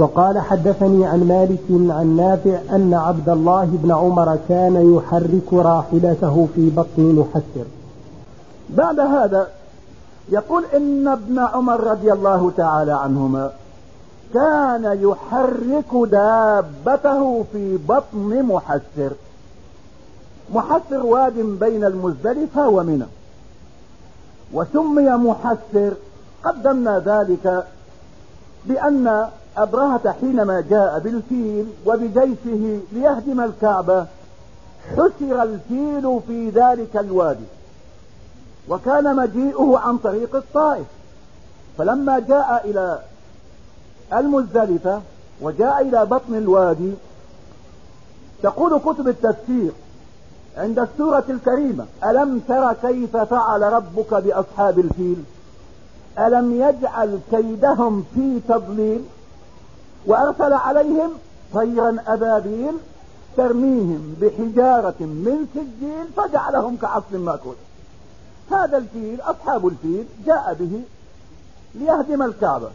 وقال حدثني عن مالك عن نافع أن عبد الله بن عمر كان يحرك راحلته في بطن محسر. بعد هذا يقول إن ابن عمر رضي الله تعالى عنهما كان يحرك دابته في بطن محسر. محسر واد بين المزدلفة ومنى. وسمي محسر. قدمنا ذلك بأن أبرهة حينما جاء بالفيل وبجيشه ليهدم الكعبة حسر الفيل في ذلك الوادي وكان مجيئه عن طريق الطائف. فلما جاء إلى المزدلفة وجاء إلى بطن الوادي تقول كتب التفسير عند السورة الكريمة ألم تر كيف فعل ربك بأصحاب الفيل؟ ألم يجعل كيدهم في تضليل؟ وأرسل عليهم طيرا أبابيل ترميهم بحجارة من سجيل فجعلهم كعصف مأكول. هذا الفيل أصحاب الفيل جاء به ليهدم الكعبة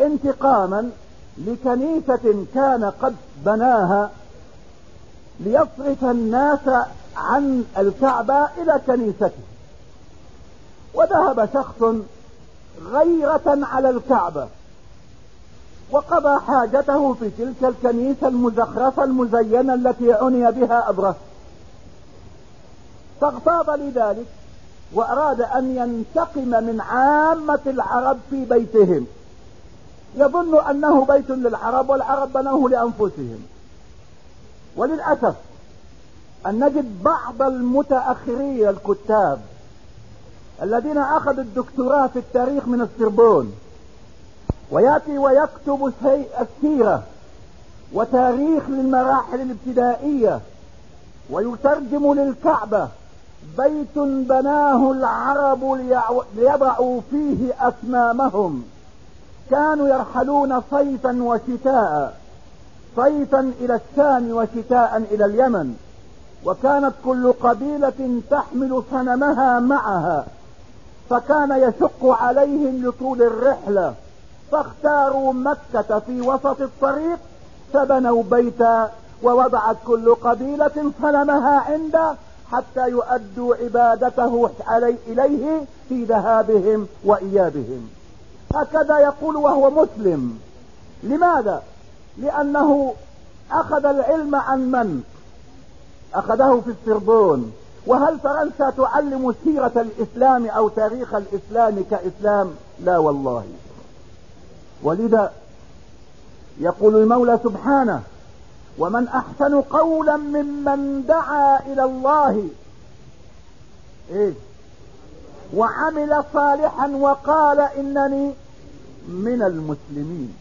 انتقاما لكنيسة كان قد بناها ليصرف الناس عن الكعبة إلى كنيسته. وذهب شخص غيرة على الكعبة وقضى حاجته في تلك الكنيسة المزخرفة المزينة التي عني بها أبرس فاغتاظ لذلك وأراد أن ينتقم من عامة العرب في بيتهم. يظن أنه بيت للعرب والعرب بنوه لأنفسهم. وللأسف أن نجد بعض المتأخرين الكتاب الذين أخذوا الدكتوراه في التاريخ من السربون ويأتي ويكتب السيرة وتاريخ للمراحل الابتدائية ويترجم للكعبة بيت بناه العرب ليضعوا فيه أسمامهم كانوا يرحلون صيفا وشتاء صيفا إلى الشام وشتاء إلى اليمن. وكانت كل قبيلة تحمل صنمها معها فكان يشق عليهم لطول الرحلة. فاختاروا مكة في وسط الطريق فبنوا بيتا ووضعت كل قبيلة صنمها عنده حتى يؤدوا عبادته علي إليه في ذهابهم وإيابهم. هكذا يقول وهو مسلم. لماذا؟ لأنه أخذ العلم عن من؟ أخذه في السربون. وهل فرنسا تعلم سيرة الإسلام أو تاريخ الإسلام كإسلام؟ لا والله. ولذا يقول المولى سبحانه ومن أحسن قولا ممن دعا إلى الله إيه؟ وعمل صالحا وقال إنني من المسلمين.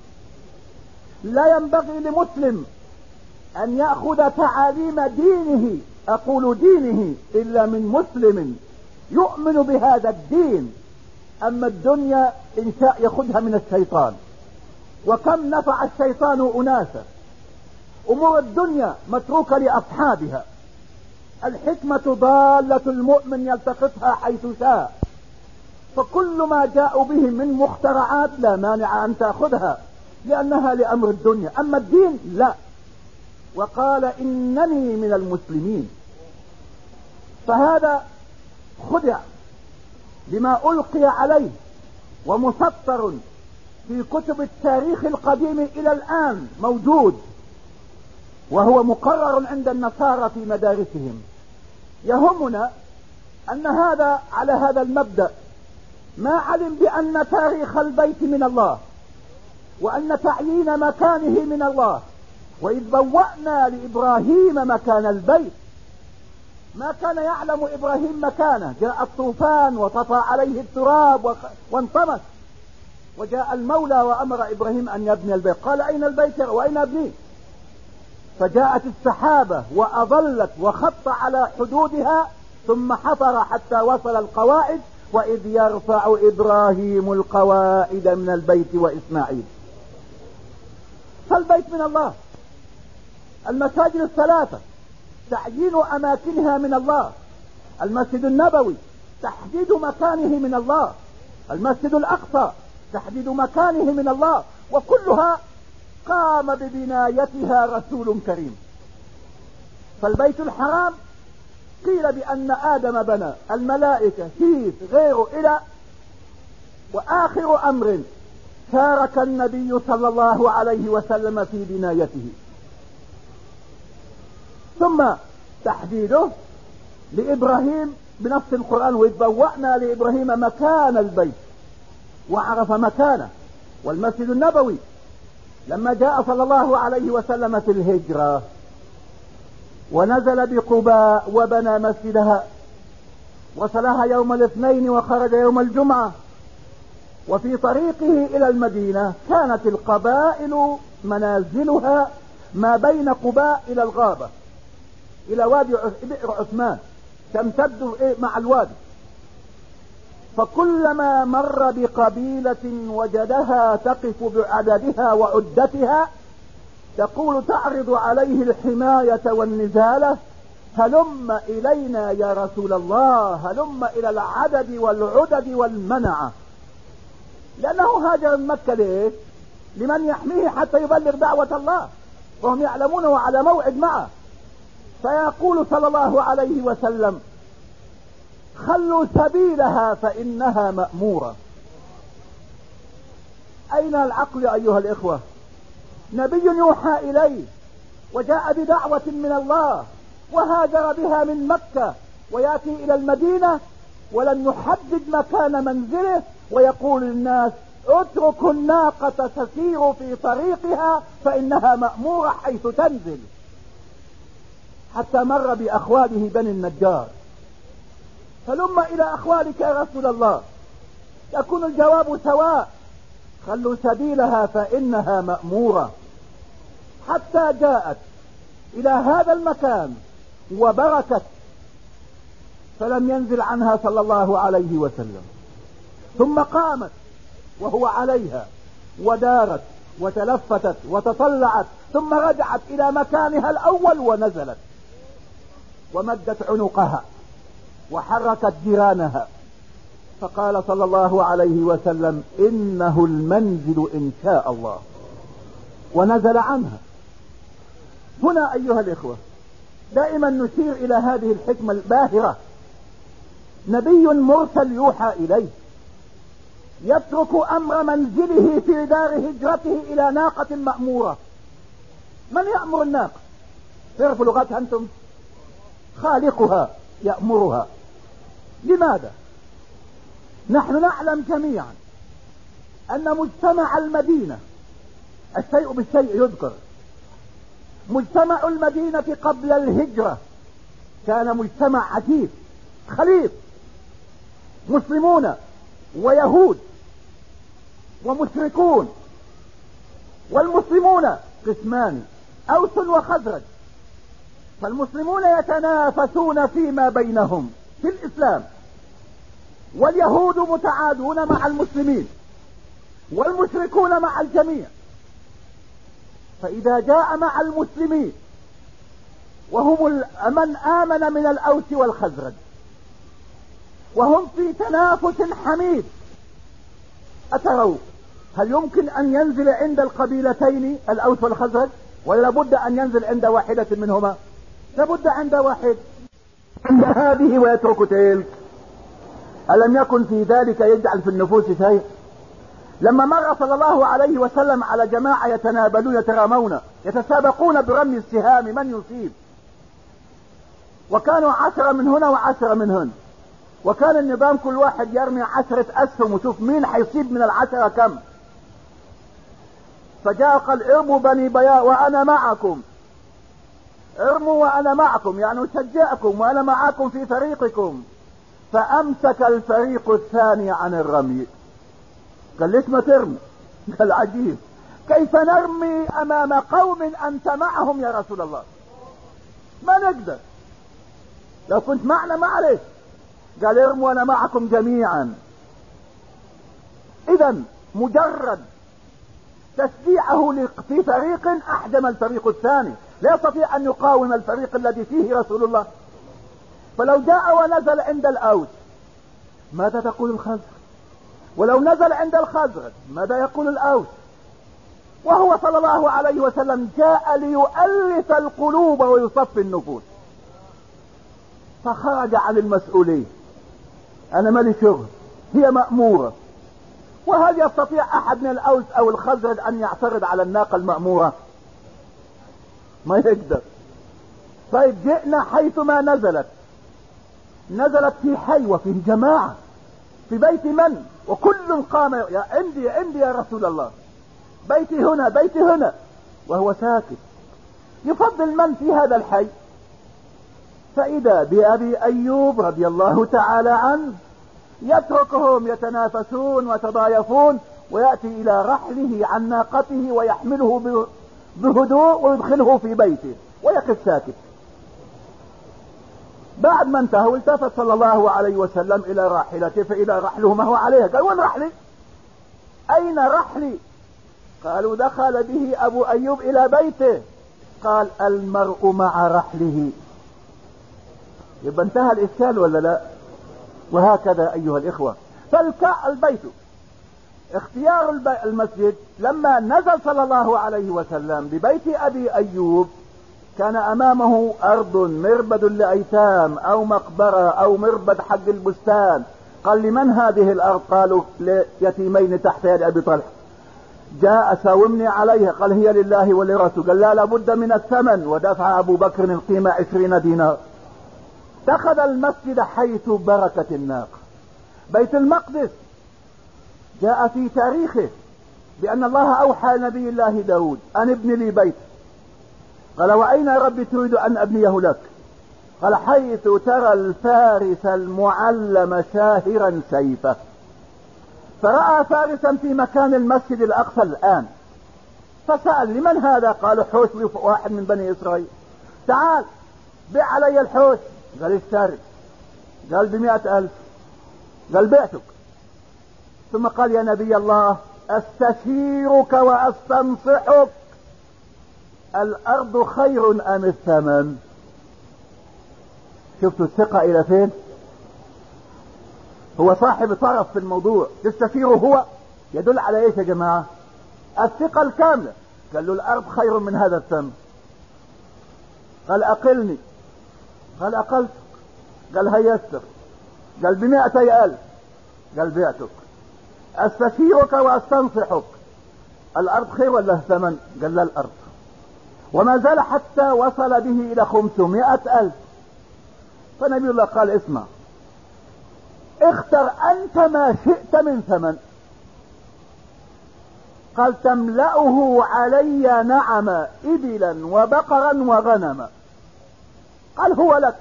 لا ينبغي لمسلم أن يأخذ تعاليم دينه أقول دينه إلا من مسلم يؤمن بهذا الدين. أما الدنيا إن شاء يأخذها من الشيطان. وكم نفع الشيطان أناسا. أمور الدنيا متروكة لأصحابها. الحكمة ضالة المؤمن يلتقطها حيث شاء. فكل ما جاءوا به من مخترعات لا مانع أن تأخذها لأنها لأمر الدنيا. أما الدين لا. وقال إنني من المسلمين. فهذا خدع بما ألقي عليه ومسطر في كتب التاريخ القديم إلى الآن موجود وهو مقرر عند النصارى في مدارسهم. يهمنا أن هذا على هذا المبدأ ما علم بأن تاريخ البيت من الله وأن تعيين مكانه من الله. وإذ بوأنا لإبراهيم مكان البيت ما كان يعلم إبراهيم مكانه. جاء الطوفان وطفى عليه التراب وانطمس. وجاء المولى وأمر إبراهيم أن يبني البيت. قال أين البيت وأين أبنيه فجاءت السحابة وأظلت وخط على حدودها ثم حفر حتى وصل القواعد وإذ يرفع إبراهيم القواعد من البيت وإسماعيل. فالبيت من الله. المساجد الثلاثة. تعيين أماكنها من الله. المسجد النبوي. تحديد مكانه من الله. المسجد الأقصى. تحديد مكانه من الله وكلها قام ببنايتها رسول كريم. فالبيت الحرام قيل بأن آدم بنى الملائكة كيف غيره إلى وآخر أمر شارك النبي صلى الله عليه وسلم في بنايته. ثم تحديده لإبراهيم بنفس القرآن ويتبوأنا لإبراهيم مكان البيت. وعرف مكانه. والمسجد النبوي لما جاء صلى الله عليه وسلم في الهجرة ونزل بقباء وبنى مسجدها وصلها يوم الاثنين وخرج يوم الجمعة. وفي طريقه إلى المدينة كانت القبائل منازلها ما بين قباء إلى الغابة إلى وادي بئر عثمان تمتد إيه مع الوادي. فكلما مر بقبيلة وجدها تقف بعددها وعدتها تقول تعرض عليه الحماية والنزالة هلم إلينا يا رسول الله هلم إلى العدد والعدد والمنعة لأنه هاجر من مكة ليه؟ لمن يحميه حتى يبلغ دعوة الله وهم يعلمونه على موعد معه. فيقول صلى الله عليه وسلم خلوا سبيلها فإنها مأمورة. أين العقل أيها الإخوة؟ نبي يوحى إليه وجاء بدعوة من الله وهاجر بها من مكة ويأتي إلى المدينة ولن يحدد مكان منزله ويقول للناس اتركوا الناقة تسير في طريقها فإنها مأمورة حيث تنزل. حتى مر بأخواله بني النجار. فلما إلى أخوالك يا رسول الله يكون الجواب سواء. خلوا سبيلها فإنها مأمورة. حتى جاءت إلى هذا المكان وبركت فلم ينزل عنها صلى الله عليه وسلم. ثم قامت وهو عليها ودارت وتلفتت وتطلعت ثم رجعت إلى مكانها الأول ونزلت ومدت عنقها. وحركت جيرانها. فقال صلى الله عليه وسلم إنه المنزل إن شاء الله. ونزل عنها. هنا أيها الإخوة دائما نشير إلى هذه الحكمة الباهرة. نبي مرسل يوحى إليه. يترك أمر منزله في دار هجرته إلى ناقة مأمورة. من يأمر الناقة؟ تعرفوا لغتها أنتم. خالقها يأمرها. لماذا؟ نحن نعلم جميعا أن مجتمع المدينة الشيء بالشيء يذكر مجتمع المدينة قبل الهجرة كان مجتمع عجيب خليط مسلمون ويهود ومشركون والمسلمون قسمان أوس وخزرج فالمسلمون يتنافسون فيما بينهم. في الإسلام. واليهود متعادون مع المسلمين والمشركون مع الجميع. فإذا جاء مع المسلمين وهم من آمن من الأوس والخزرج. وهم في تنافس حميد. أتروا هل يمكن أن ينزل عند القبيلتين الأوس والخزرج؟ ولا لابد أن ينزل عند واحدة منهما؟ لابد عند واحد. عند هذه ويترك تلك. ألم يكن في ذلك يجعل في النفوس شيء؟ لما مر صلى الله عليه وسلم على جماعة يتنابلون يترامون يتسابقون برمي السهام من يصيب. وكانوا عشرة من هنا وعشرة من هنا. وكان النظام كل واحد يرمي عشرة أسهم وشوف مين حيصيب من العشرة كم. فجاء قال ارموا بني بياء وأنا معكم. ارموا وأنا معكم يعني اشجعكم وأنا معكم في فريقكم. فامسك الفريق الثاني عن الرمي. قال ليش ما ترمي؟ قال عجيب. كيف نرمي امام قوم انت معهم يا رسول الله؟ ما نقدر. لو كنت معنا معلش قال ارموا أنا معكم جميعا. اذا مجرد تشجيعه في فريق أحجم الفريق الثاني. لا يستطيع أن يقاوم الفريق الذي فيه رسول الله. فلو جاء ونزل عند الأوس ماذا تقول الخزرج ولو نزل عند الخزرج ماذا يقول الأوس؟ وهو صلى الله عليه وسلم جاء ليؤلف القلوب ويصفي النفوس. فخرج عن المسؤولية أنا مالي شغل هي مأمورة. وهل يستطيع أحد من الأوس أو الخزرج أن يعترض على الناقة المأمورة؟ ما يقدر. طيب جئنا حيث ما نزلت. نزلت في حي وفي جماعة. في بيت من؟ وكل قام يا عندي عندي يا رسول الله. بيتي هنا بيتي هنا. وهو ساكت. يفضل من في هذا الحي؟ فإذا بأبي أيوب رضي الله تعالى عنه يتركهم يتنافسون ويتضايفون ويأتي إلى رحله عن ناقته ويحمله بهدوء ويدخله في بيته ويقف ساكت. بعد ما انتهوا التفت صلى الله عليه وسلم إلى راحلته فإذا رحله ما هو عليها قال وين رحلي؟ أين رحلي؟ قالوا دخل به أبو أيوب إلى بيته. قال المرء مع رحله. يبقى انتهى الاشكال ولا لا؟ وهكذا أيها الإخوة. فالبيت اختيار المسجد لما نزل صلى الله عليه وسلم ببيت أبي أيوب كان أمامه أرض مربد لأيتام أو مقبرة أو مربد حق البستان. قال لمن هذه الأرض؟ قالوا ليتيمين تحت يد أبي طلحة. جاء ساومني عليها قال هي لله ولرسول قال لا لابد من الثمن. ودفع أبو بكر القيمة عشرين دينار. اتخذ المسجد حيث بركة الناقة. بيت المقدس جاء في تاريخه بأن الله أوحى نبي الله داود أن ابن لي بيت. قال وأين يا ربي تريد أن أبنيه لك؟ قال حيث ترى الفارس المعلم شاهرا سيفه. فرأى فارسا في مكان المسجد الأقصى الآن. فسأل لمن هذا؟ قال حوش واحد من بني إسرائيل. تعال بيع علي الحوش قال اشتري قال بمئة ألف. قال بعتك. ثم قال يا نبي الله أستشيرك وأستنصحك. الأرض خير أم الثمن؟ شفتوا الثقة إلى فين؟ هو صاحب طرف في الموضوع. تستشيره هو يدل على إيش يا جماعة؟ الثقة الكاملة. قال له الأرض خير من هذا الثمن. قال أقلني. قال اقلتك قال هيستر قال بمئتي ألف. قال بعتك. أستشيرك وأستنصحك. الأرض خير ولا الثمن قال لا الأرض. وما زال حتى وصل به إلى خمسمائة ألف. فنبي الله قال اسمع. اختر أنت ما شئت من ثمن. قال تملأه علي نعم إبلا وبقرا وغنما. قال هو لك.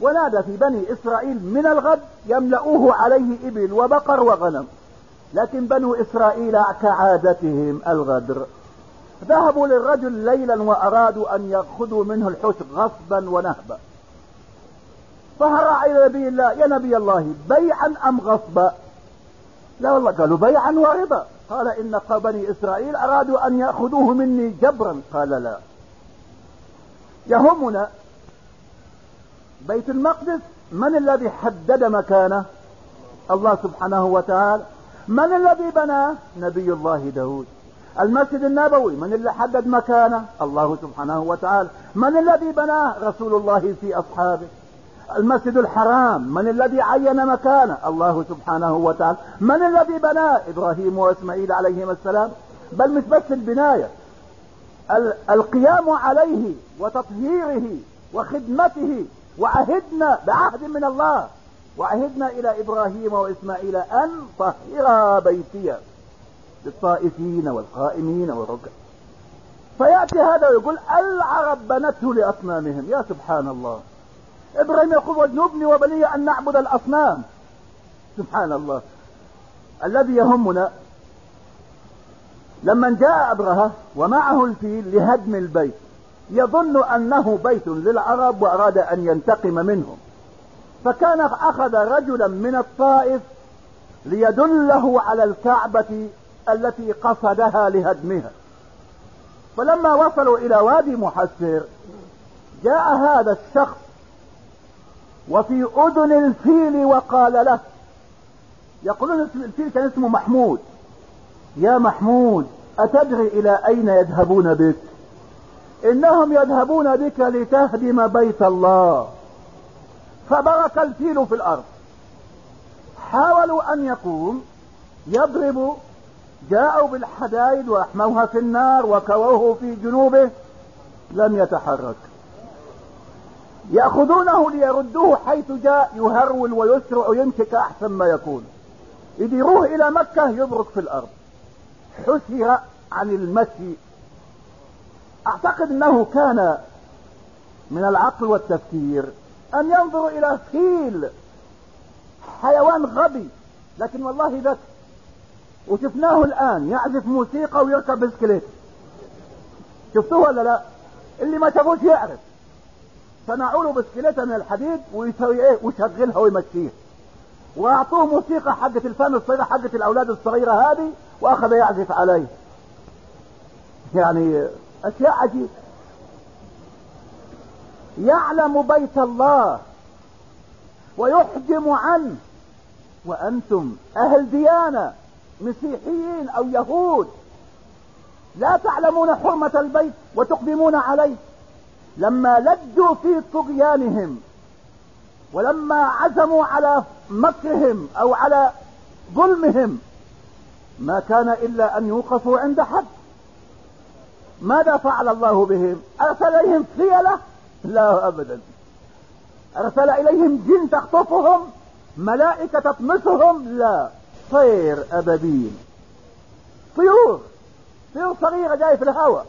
ونادى في بني إسرائيل من الغد يملؤوه عليه إبل وبقر وغنم. لكن بنو إسرائيل كعادتهم الغدر. ذهبوا للرجل ليلا وأرادوا أن يأخذوا منه الحوت غصبا ونهبا. فهرع إلى نبي الله يا نبي الله بيعا أم غصبا؟ لا والله قالوا بيعا وربا قال إن بني إسرائيل أرادوا أن يأخذوه مني جبرا. قال لا. يهمنا بيت المقدس من الذي حدد مكانه؟ الله سبحانه وتعالى. من الذي بناه؟ نبي الله داود. المسجد النبوي من اللي حدد مكانه؟ الله سبحانه وتعالى. من الذي بناه؟ رسول الله في أصحابه. المسجد الحرام من الذي عين مكانه؟ الله سبحانه وتعالى. من الذي بناه؟ إبراهيم وإسماعيل عليهما السلام. بل مش بس البناية. القيام عليه وتطهيره وخدمته وعهدنا بعهد من الله. وعهدنا إلى إبراهيم وإسماعيل أن طهر بيتي للطائفين والقائمين والركع. فيأتي هذا ويقول العرب بنته لأصنامهم. يا سبحان الله. إبراهيم يقول واجنبني وبني أن نعبد الأصنام. سبحان الله. الذي يهمنا لما جاء أبرهة ومعه الفيل لهدم البيت. يظن أنه بيت للعرب وأراد أن ينتقم منهم. فكان أخذ رجلا من الطائف ليدله على الكعبة التي قصدها لهدمها. فلما وصلوا إلى وادي محسر جاء هذا الشخص وفي أذن الفيل وقال له يقولون الفيل كان اسمه محمود. يا محمود أتدري إلى أين يذهبون بك؟ إنهم يذهبون بك لتهدم بيت الله. فبرك الفيل في الأرض. حاولوا أن يقوم يضرب جاءوا بالحدائد وأحموها في النار وكووه في جنوبه لم يتحرك. يأخذونه ليردوه حيث جاء يهرول ويسرع ويمشي كأحسن ما يكون. يديروه إلى مكة يبرك في الأرض. حسر عن المشي أعتقد أنه كان من العقل والتفكير أن ينظر إلى فيل حيوان غبي لكن والله ذكي وشفناه الآن يعزف موسيقى ويركب بسكليت. شفتوه ولا لا؟ اللي ما شافوش يعرف. صنعوا له بسكليته من الحديد ويسوي إيه؟ ويشغلها ويمشيها وأعطوه موسيقى حقة الفن الصغيرة حقة الأولاد الصغيرة هذه وأخذ يعزف عليه. يعني اشياء عجيبة يعلم بيت الله ويحجم عنه. وأنتم أهل ديانة مسيحيين أو يهود. لا تعلمون حرمة البيت وتقدمون عليه. لما لجوا في طغيانهم ولما عزموا على مكرهم أو على ظلمهم ما كان إلا أن يوقفوا عند حد. ماذا فعل الله بهم؟ أرسل إليهم فيلة لا ابدا. أرسل إليهم جن تخطفهم؟ ملائكة تطمسهم؟ لا. طير ابابيل طيور. طيور صغيرة جاية في الهواء.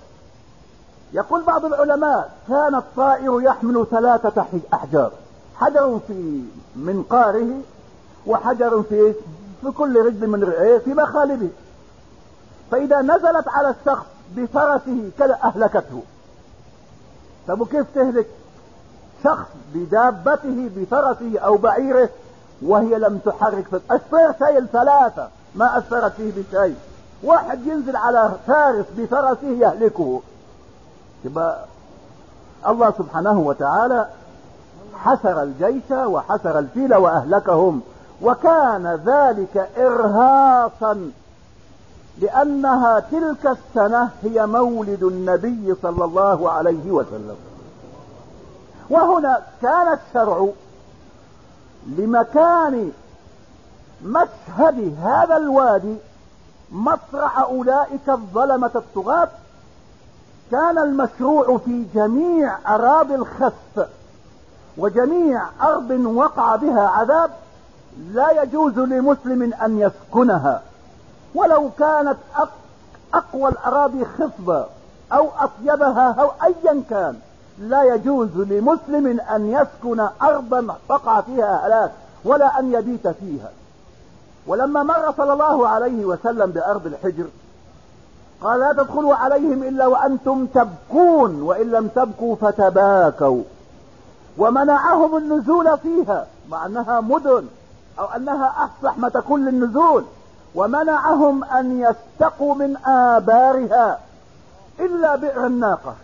يقول بعض العلماء كان الطائر يحمل ثلاثة أحجار. حجر في منقاره وحجر في في كل رجل من في مخالبه. فإذا نزلت على الشخص بفرسه كذا أهلكته. طب وكيف تهلك شخص بدابته بفرسه أو بعيره وهي لم تحرك في الطير شيء ثلاثة ما اثرت فيه بشيء. واحد ينزل على فارس بفرسه يهلكه. يبقى الله سبحانه وتعالى حسر الجيش وحسر الفيل وأهلكهم. وكان ذلك ارهاصا لأنها تلك السنة هي مولد النبي صلى الله عليه وسلم. وهنا كان الشرع لمكان مشهد هذا الوادي مصرع أولئك الظلمة الطغاة كان المشروع في جميع أراضي الخسف وجميع أرض وقع بها عذاب لا يجوز لمسلم أن يسكنها. ولو كانت أقوى الأراضي خصبة أو أطيبها أو ايا كان لا يجوز لمسلم أن يسكن ارضا وقع فيها هلاك ولا أن يبيت فيها. ولما مر صلى الله عليه وسلم بأرض الحجر قال لا تدخلوا عليهم إلا وأنتم تبكون وإن لم تبكوا فتباكوا. ومنعهم النزول فيها مع أنها مدن أو أنها أفصح ما تكون للنزول ومنعهم أن يستقوا من آبارها إلا بئر الناقة.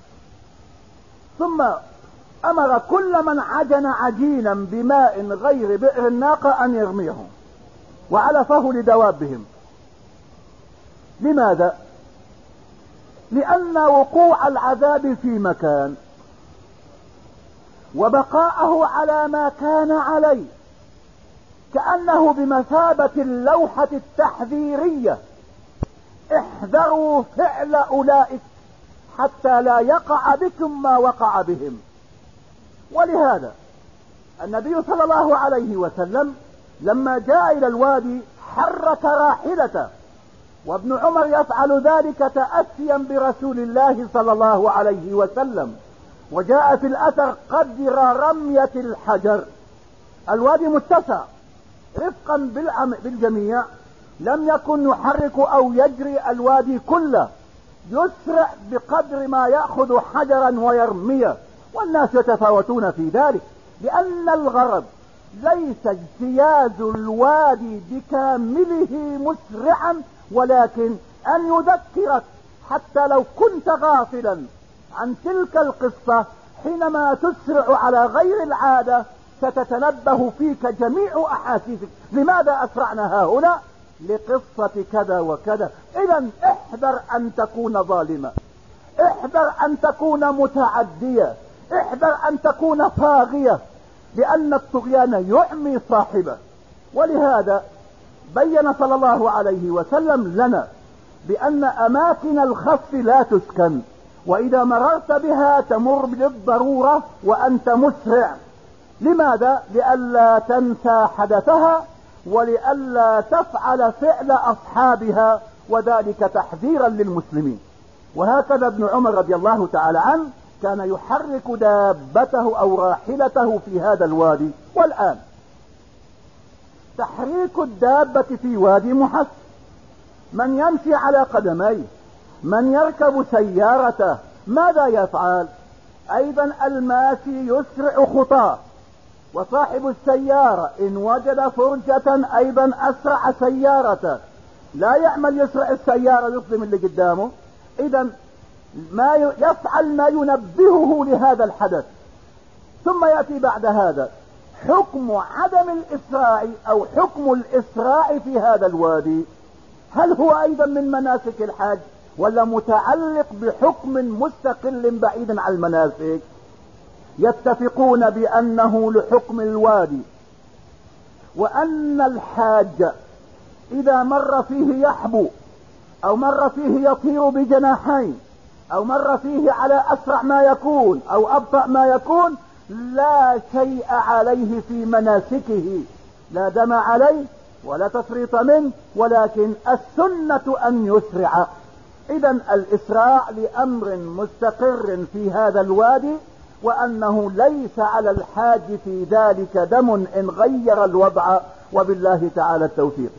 ثم أمر كل من عجن عجينا بماء غير بئر الناقة أن يرميه وعلفه لدوابهم. لماذا؟ لأن وقوع العذاب في مكان وبقاءه على ما كان عليه. كأنه بمثابة اللوحة التحذيرية. احذروا فعل أولئك حتى لا يقع بكم ما وقع بهم. ولهذا النبي صلى الله عليه وسلم لما جاء إلى الوادي حرك راحلته وابن عمر يفعل ذلك تأسيا برسول الله صلى الله عليه وسلم. وجاء في الأثر قدر رمية الحجر. الوادي متسع رفقا بالجميع لم يكن يحرك أو يجري الوادي كله. يسرع بقدر ما يأخذ حجرا ويرميه. والناس يتفاوتون في ذلك لأن الغرض ليس اجتياز الوادي بكامله مسرعا ولكن أن يذكرك حتى لو كنت غافلا عن تلك القصة حينما تسرع على غير العادة ستتنبه فيك جميع أحاسيسك. لماذا أسرعنا ها هنا لقصة كذا وكذا. إذا احذر أن تكون ظالما. احذر أن تكون متعدية. احذر أن تكون طاغية لأن الطغيان يعمي صاحبه. ولهذا بين صلى الله عليه وسلم لنا بأن أماكن الخف لا تسكن. وإذا مررت بها تمر بالضرورة وأنت مسرع. لماذا؟ لئلا تنسى حدثها ولئلا تفعل فعل أصحابها وذلك تحذيرا للمسلمين. وهكذا ابن عمر رضي الله تعالى عنه كان يحرك دابته أو راحلته في هذا الوادي والآن. تحريك الدابة في وادي محس. من يمشي على قدميه من يركب سيارته ماذا يفعل؟ أيضا الماشي يسرع خطاه. وصاحب السيارة إن وجد فرجة أيضا أسرع سيارته. لا يعمل يسرع السيارة يصدم اللي قدامه. اذا ما يفعل ما ينبهه لهذا الحدث. ثم يأتي بعد هذا. حكم عدم الإسراع أو حكم الإسراع في هذا الوادي هل هو أيضا من مناسك الحج ولا متعلق بحكم مستقل بعيد عن المناسك؟ يتفقون بأنه لحكم الوادي وأن الحاج إذا مر فيه يحبو أو مر فيه يطير بجناحين أو مر فيه على أسرع ما يكون أو أبطأ ما يكون لا شيء عليه في مناسكه لا دم عليه ولا تفريط منه ولكن السنة أن يسرع. اذا الإسراع لأمر مستقر في هذا الوادي وأنه ليس على الحاج في ذلك دم إن غير الوضع. وبالله تعالى التوفيق.